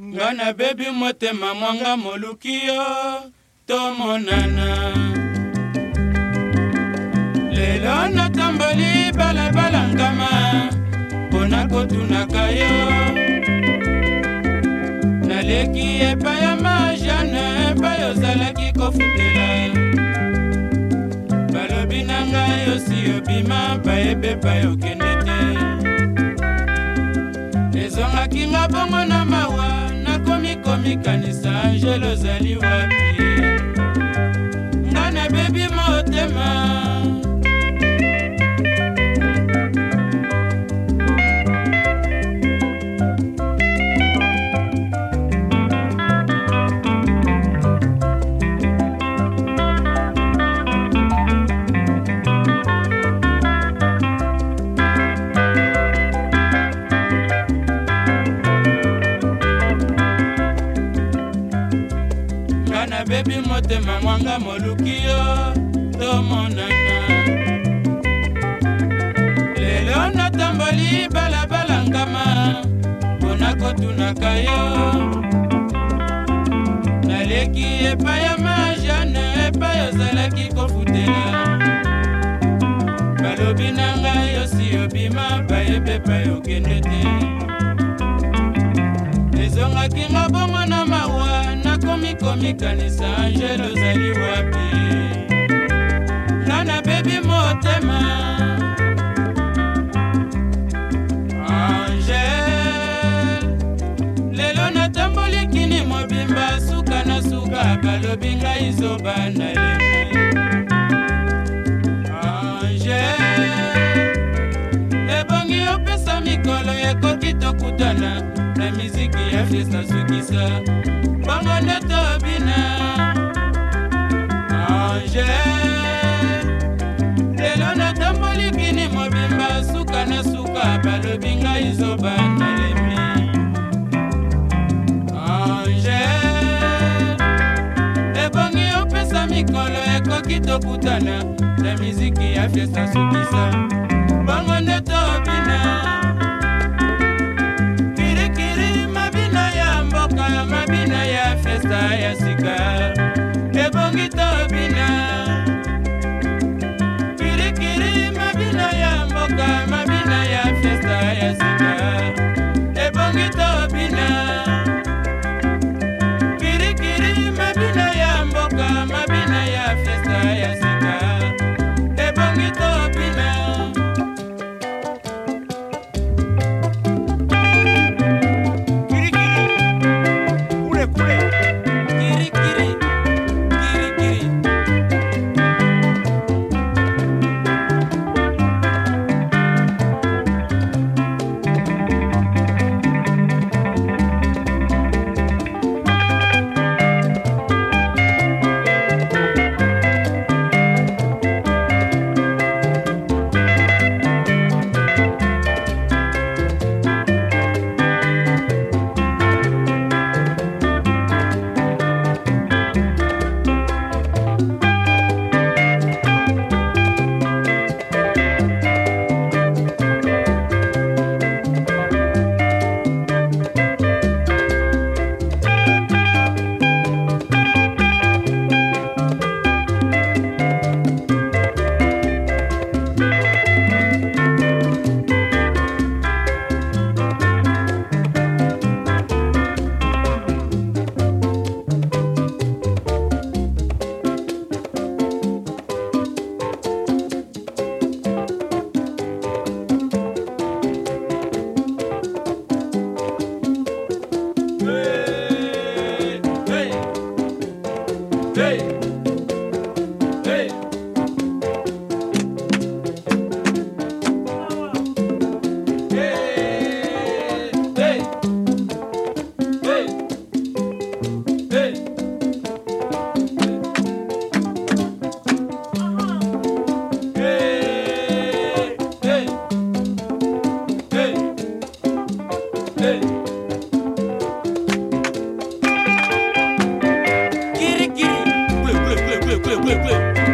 nga nabebi motema mwanga moluki yo tomonana lelo natamboli balabala ngama mpo nakotunaka yo naleki epai ya majane epai ozalaki kofutela balobi na ngai osi obima bayebeba yoke mikanisa angelo zaliwa nga nabebi motema mwanga moluki yo tomonana lelo natamboli balabala ngama mpona kotunaka yo naleki epai ya majane epai ozalaki kofutela balobi nanga mikomi kanisa angele ozali wapi nga nabebi motema angele lelo natamboli kini mobimba suka na suka balobi ngai zobanda lemi ebongi opesa mikolo ekoki tokutana na miziki ya fiesta sukisa bongo nde tobina ange lelo natambolikini mobimba suka na suka balobi ngai zoba nalemi ange ebongi opesa mikolo ekoki tokutana na miziki ya fiesta sukisa bongo nde tobina flip, flip, flip.